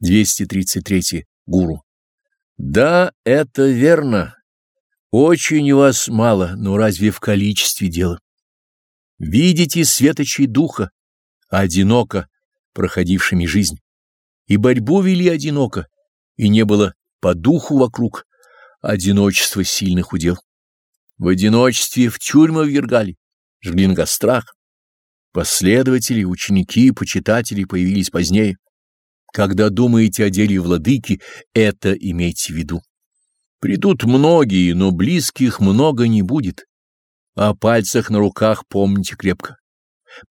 233. Гуру. Да, это верно. Очень вас мало, но разве в количестве дело? Видите светочей духа, одиноко проходившими жизнь. И борьбу вели одиноко, и не было по духу вокруг одиночества сильных удел. В одиночестве в тюрьмы ввергали, жгли на кострах. Последователи, ученики почитатели появились позднее. Когда думаете о деле владыки, это имейте в виду. Придут многие, но близких много не будет. О пальцах на руках помните крепко.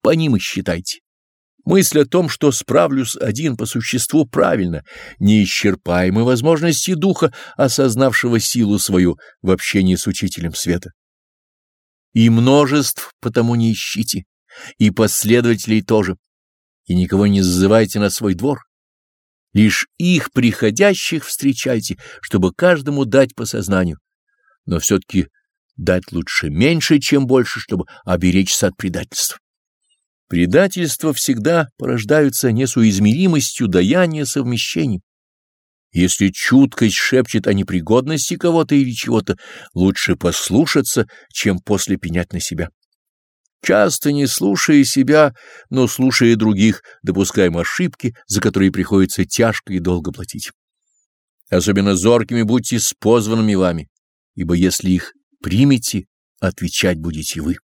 По ним и считайте. Мысль о том, что справлюсь один по существу правильно, неисчерпаемы возможности духа, осознавшего силу свою в общении с учителем света. И множеств потому не ищите, и последователей тоже, и никого не зазывайте на свой двор. Лишь их приходящих встречайте, чтобы каждому дать по сознанию. Но все-таки дать лучше меньше, чем больше, чтобы оберечься от предательства. Предательства всегда порождаются несуизмеримостью даяния совмещений. Если чуткость шепчет о непригодности кого-то или чего-то, лучше послушаться, чем после пенять на себя. Часто не слушая себя, но слушая других, допускаем ошибки, за которые приходится тяжко и долго платить. Особенно зоркими будьте с позванными вами, ибо если их примете, отвечать будете вы.